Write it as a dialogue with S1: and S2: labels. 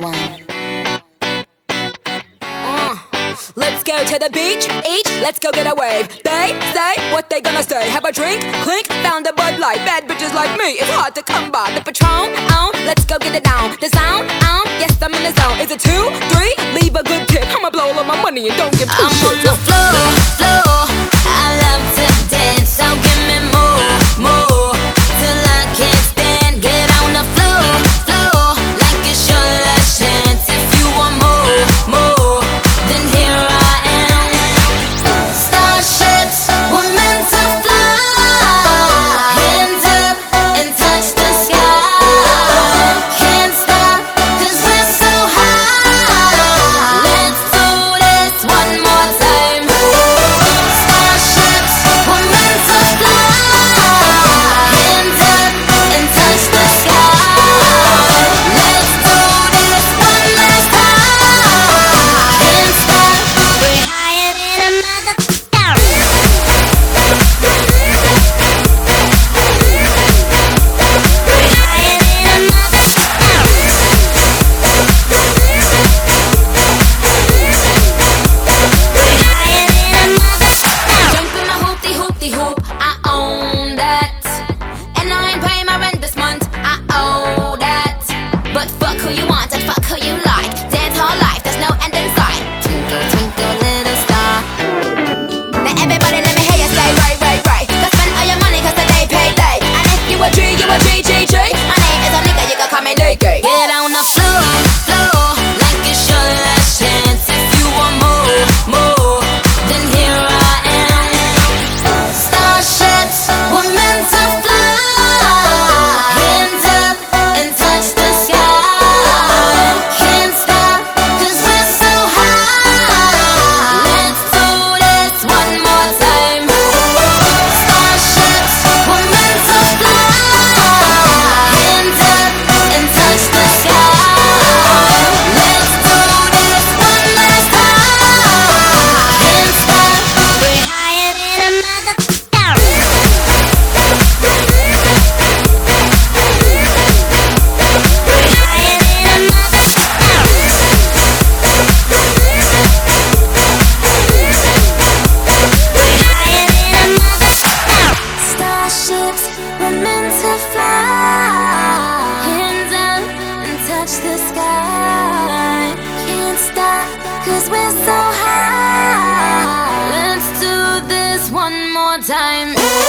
S1: Uh, let's go to the beach, each, let's go get a wave. They say what they gonna say. Have a drink, clink, found a Bud Light. Bad bitches like me, it's hard to come by. The Patron, on, let's go get it down. The sound, on, yes, I'm in the zone. Is it two, three? Leave a good tip. I'ma blow all of my money and don't give two
S2: I'm on the floor. so high. Let's do this one more time.